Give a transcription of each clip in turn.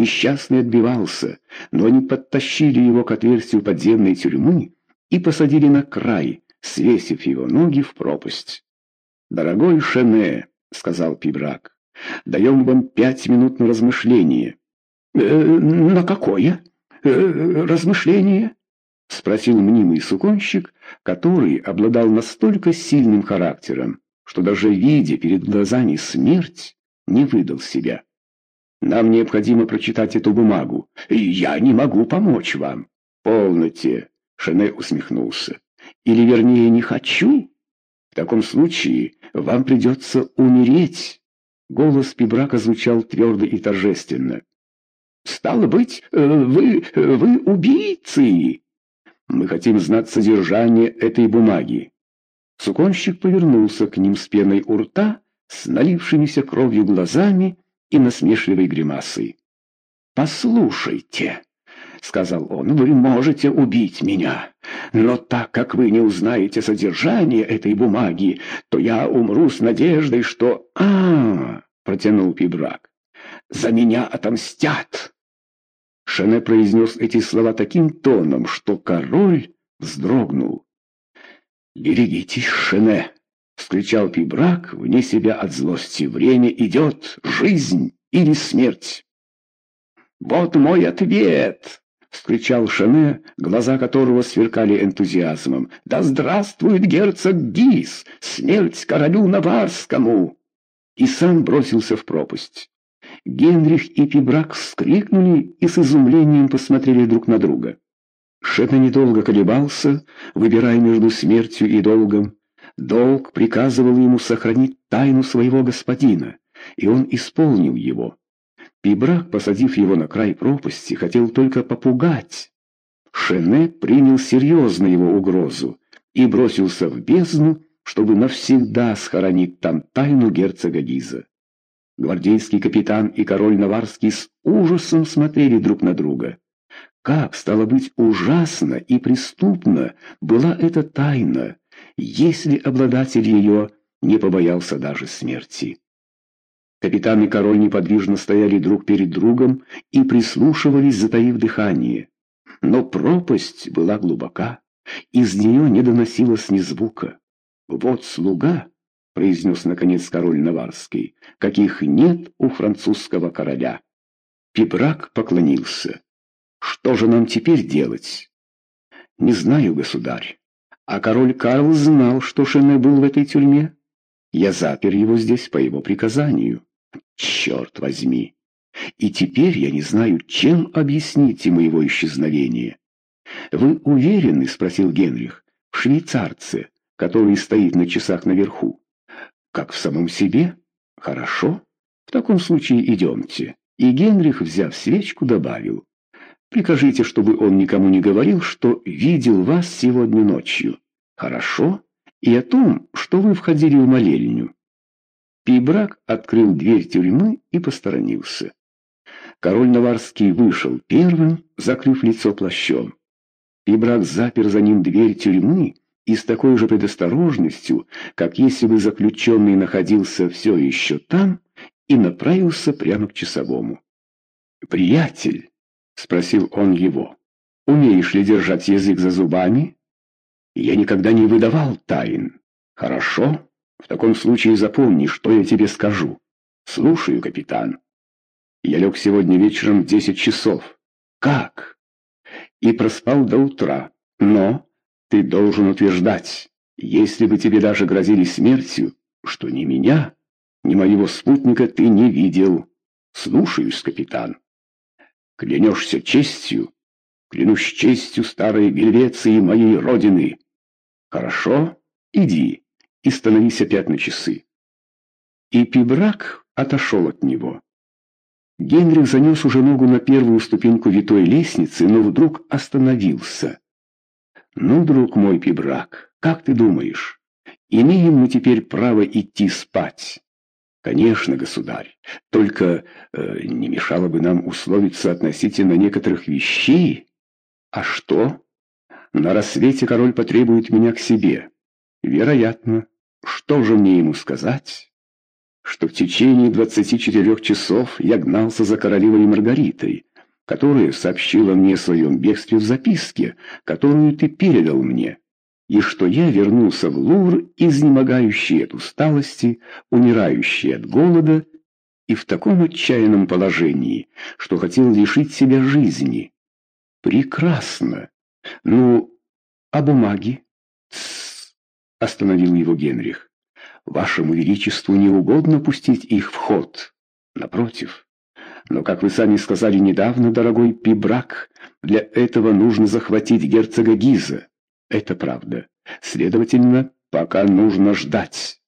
Несчастный отбивался, но они подтащили его к отверстию подземной тюрьмы и посадили на край, свесив его ноги в пропасть. «Дорогой Шене», — сказал Пибрак, — «даем вам пять минут на размышление». «Э, «На какое э, размышление?» — спросил мнимый суконщик, который обладал настолько сильным характером, что даже видя перед глазами смерть, не выдал себя. «Нам необходимо прочитать эту бумагу. Я не могу помочь вам». «Полноте», — Шене усмехнулся. «Или, вернее, не хочу. В таком случае вам придется умереть». Голос Пибрака звучал твердо и торжественно. «Стало быть, э, вы... вы убийцы!» «Мы хотим знать содержание этой бумаги». Суконщик повернулся к ним с пеной у рта, с налившимися кровью глазами и насмешливой гримасой. «Послушайте», — сказал он, — «вы можете убить меня, но так как вы не узнаете содержание этой бумаги, то я умру с надеждой, что...» а, -а, -а протянул Пибрак. «За меня отомстят!» Шене произнес эти слова таким тоном, что король вздрогнул. «Берегитесь, Шене!» — вскричал Пибрак вне себя от злости. «Время идет, жизнь или смерть!» «Вот мой ответ!» — вскричал Шене, глаза которого сверкали энтузиазмом. «Да здравствует герцог Гис! Смерть королю Наварскому!» И сам бросился в пропасть. Генрих и Пибрак вскрикнули и с изумлением посмотрели друг на друга. Шене недолго колебался, выбирая между смертью и долгом. Долг приказывал ему сохранить тайну своего господина, и он исполнил его. Пибрак, посадив его на край пропасти, хотел только попугать. Шене принял серьезно его угрозу и бросился в бездну, чтобы навсегда схоронить там тайну герцога Гиза. Гвардейский капитан и король Наварский с ужасом смотрели друг на друга. Как, стало быть, ужасно и преступно была эта тайна, если обладатель ее не побоялся даже смерти. Капитан и король неподвижно стояли друг перед другом и прислушивались, затаив дыхание. Но пропасть была глубока, из нее не доносилось ни звука. «Вот слуга», — произнес наконец король Наварский, — «каких нет у французского короля». Пибрак поклонился. «Что же нам теперь делать?» «Не знаю, государь. А король Карл знал, что Шене был в этой тюрьме. Я запер его здесь по его приказанию». Черт возьми! И теперь я не знаю, чем объяснить ему его исчезновение. «Вы уверены?» — спросил Генрих. «В швейцарце, который стоит на часах наверху». «Как в самом себе? Хорошо. В таком случае идемте». И Генрих, взяв свечку, добавил. «Прикажите, чтобы он никому не говорил, что видел вас сегодня ночью. Хорошо? И о том, что вы входили в молельню». Пибрак открыл дверь тюрьмы и посторонился. Король Наварский вышел первым, закрыв лицо плащом. Пибрак запер за ним дверь тюрьмы и с такой же предосторожностью, как если бы заключенный находился все еще там, и направился прямо к часовому. «Приятель», — спросил он его, — «умеешь ли держать язык за зубами?» «Я никогда не выдавал тайн». «Хорошо». В таком случае запомни, что я тебе скажу. Слушаю, капитан. Я лег сегодня вечером в десять часов. Как? И проспал до утра. Но ты должен утверждать, если бы тебе даже грозили смертью, что ни меня, ни моего спутника ты не видел. Слушаюсь, капитан. Клянешься честью? Клянусь честью старой Гельвеции моей родины. Хорошо, иди и становись опять на часы. И Пибрак отошел от него. Генрих занес уже ногу на первую ступеньку витой лестницы, но вдруг остановился. «Ну, друг мой Пибрак, как ты думаешь, имеем мы теперь право идти спать?» «Конечно, государь, только э, не мешало бы нам условиться относительно некоторых вещей. А что? На рассвете король потребует меня к себе. Вероятно. Что же мне ему сказать? что в течение 24 часов я гнался за королевой Маргаритой, которая сообщила мне о своем бегстве в записке, которую ты передал мне, и что я вернулся в Лувр, изнемогающий от усталости, умирающий от голода и в таком отчаянном положении, что хотел лишить себя жизни. Прекрасно. Ну, а бумаги? Тссс, остановил его Генрих. Вашему Величеству не угодно пустить их в ход. Напротив. Но, как вы сами сказали недавно, дорогой Пибрак, для этого нужно захватить герцога Гиза. Это правда. Следовательно, пока нужно ждать.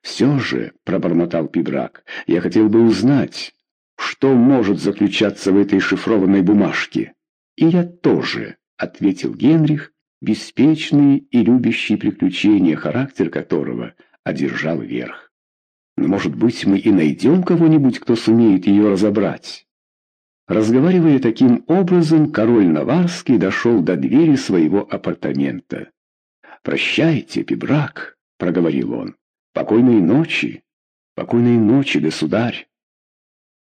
Все же, — пробормотал Пибрак, — я хотел бы узнать, что может заключаться в этой шифрованной бумажке. И я тоже, — ответил Генрих, беспечный и любящий приключения, характер которого одержал верх. Но, может быть, мы и найдем кого-нибудь, кто сумеет ее разобрать. Разговаривая таким образом, король Наварский дошел до двери своего апартамента. «Прощайте, Пибрак», — проговорил он. «Покойной ночи! Покойной ночи, государь!»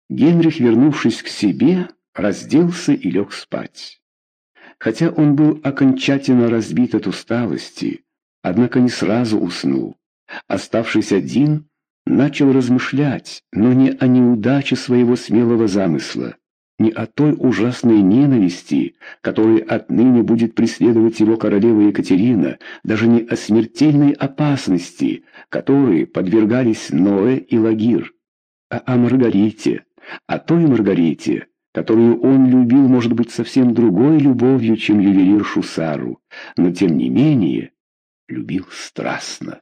Генрих, вернувшись к себе, разделся и лег спать. Хотя он был окончательно разбит от усталости, однако не сразу уснул. Оставшись один, начал размышлять, но не о неудаче своего смелого замысла, не о той ужасной ненависти, которая отныне будет преследовать его королева Екатерина, даже не о смертельной опасности, которой подвергались Ноэ и Лагир, а о Маргарите, о той Маргарите, которую он любил, может быть, совсем другой любовью, чем ювелир Шусару, но, тем не менее, любил страстно.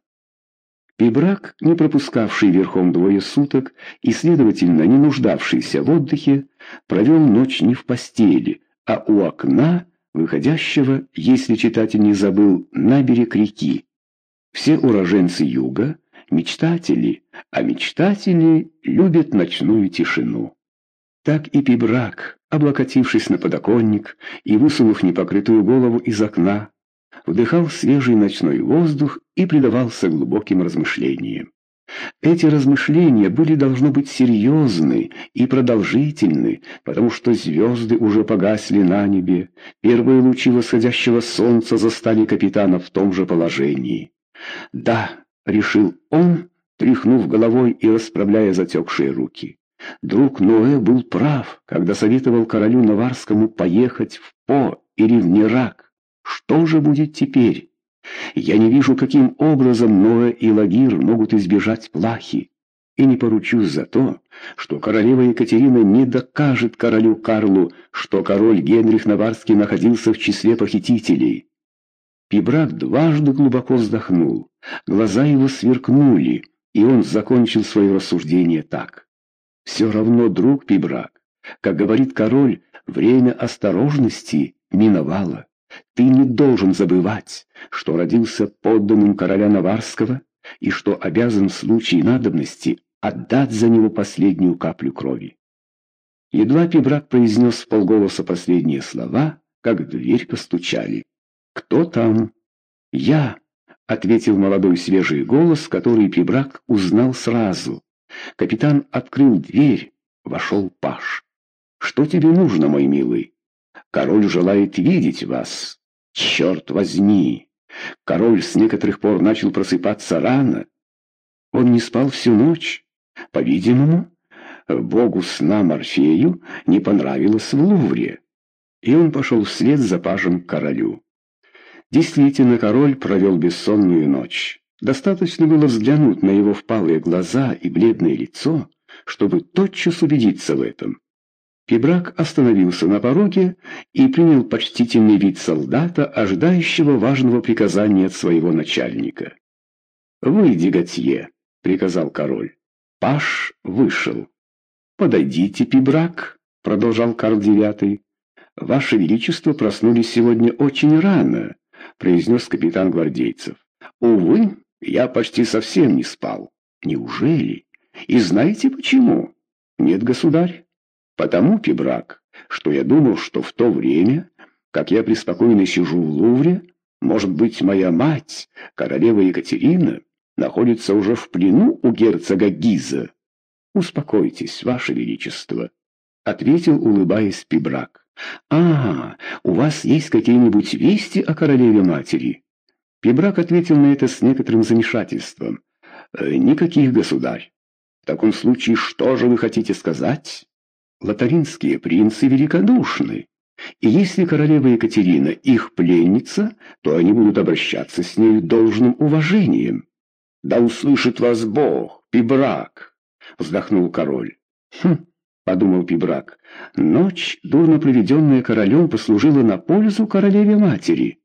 Пибрак, не пропускавший верхом двое суток и, следовательно, не нуждавшийся в отдыхе, провел ночь не в постели, а у окна, выходящего, если читатель не забыл, на берег реки. Все уроженцы юга — мечтатели, а мечтатели любят ночную тишину. Так и Пибрак, облокотившись на подоконник и высунув непокрытую голову из окна, вдыхал свежий ночной воздух и предавался глубоким размышлениям. Эти размышления были, должно быть, серьезны и продолжительны, потому что звезды уже погасли на небе, первые лучи восходящего солнца застали капитана в том же положении. «Да», — решил он, тряхнув головой и расправляя затекшие руки. Друг Ноэ был прав, когда советовал королю Наварскому поехать в По или в Нерак. Что же будет теперь? Я не вижу, каким образом Ноэ и Лагир могут избежать плахи. И не поручусь за то, что королева Екатерина не докажет королю Карлу, что король Генрих Наварский находился в числе похитителей. Пибрак дважды глубоко вздохнул, глаза его сверкнули, и он закончил свое рассуждение так. «Все равно, друг Пибрак, как говорит король, время осторожности миновало». Ты не должен забывать, что родился подданным короля Наварского и что обязан в случае надобности отдать за него последнюю каплю крови. Едва Пибрак произнес в полголоса последние слова, как в дверь постучали. «Кто там?» «Я», — ответил молодой свежий голос, который Пибрак узнал сразу. Капитан открыл дверь, вошел Паш. «Что тебе нужно, мой милый?» Король желает видеть вас. Черт возьми! Король с некоторых пор начал просыпаться рано. Он не спал всю ночь. По-видимому, богу сна Морфею не понравилось в Лувре. И он пошел вслед за пажем к королю. Действительно, король провел бессонную ночь. Достаточно было взглянуть на его впалые глаза и бледное лицо, чтобы тотчас убедиться в этом. Пибрак остановился на пороге и принял почтительный вид солдата, ожидающего важного приказания от своего начальника. «Выйди, Готье», — приказал король. Паш вышел. «Подойдите, Пибрак», — продолжал Карл IX. «Ваше Величество проснулись сегодня очень рано», — произнес капитан гвардейцев. «Увы, я почти совсем не спал. Неужели? И знаете почему?» «Нет, государь». Потому, Пибрак, что я думал, что в то время, как я преспокойно сижу в Лувре, может быть, моя мать, королева Екатерина, находится уже в плену у герцога Гиза. «Успокойтесь, ваше величество», — ответил, улыбаясь Пибрак. «А, у вас есть какие-нибудь вести о королеве-матери?» Пибрак ответил на это с некоторым замешательством. «Э, «Никаких, государь. В таком случае, что же вы хотите сказать?» «Лотаринские принцы великодушны, и если королева Екатерина их пленница, то они будут обращаться с ней должным уважением». «Да услышит вас Бог, Пибрак!» — вздохнул король. «Хм!» — подумал Пибрак. «Ночь, дурно проведенная королем, послужила на пользу королеве-матери».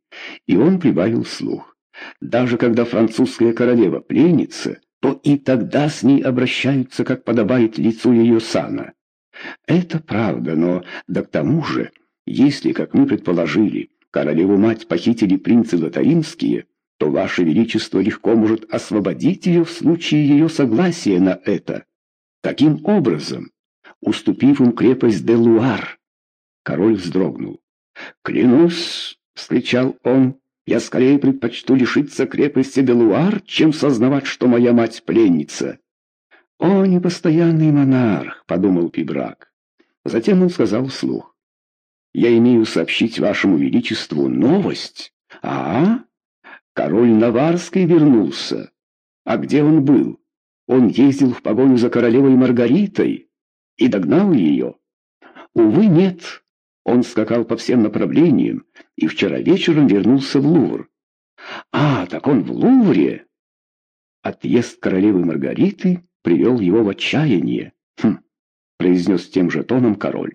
И он прибавил слух. «Даже когда французская королева пленница, то и тогда с ней обращаются, как подобает лицу ее сана. Это правда, но да к тому же, если, как мы предположили, королеву-мать похитили принцы лотаримские, то Ваше Величество легко может освободить ее в случае ее согласия на это. Таким образом, уступив им крепость Делуар, король вздрогнул. «Клянусь!» — вскричал он. «Я скорее предпочту лишиться крепости Делуар, чем сознавать, что моя мать пленница». «О, непостоянный монарх!» — подумал Пибрак. Затем он сказал вслух. «Я имею сообщить вашему величеству новость, а?» Король Наварский вернулся. А где он был? Он ездил в погоню за королевой Маргаритой и догнал ее. Увы, нет. Он скакал по всем направлениям и вчера вечером вернулся в Лувр. А, так он в Лувре. Отъезд королевы Маргариты привел его в отчаяние. Хм, произнес тем же тоном король.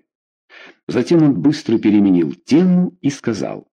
Затем он быстро переменил тему и сказал.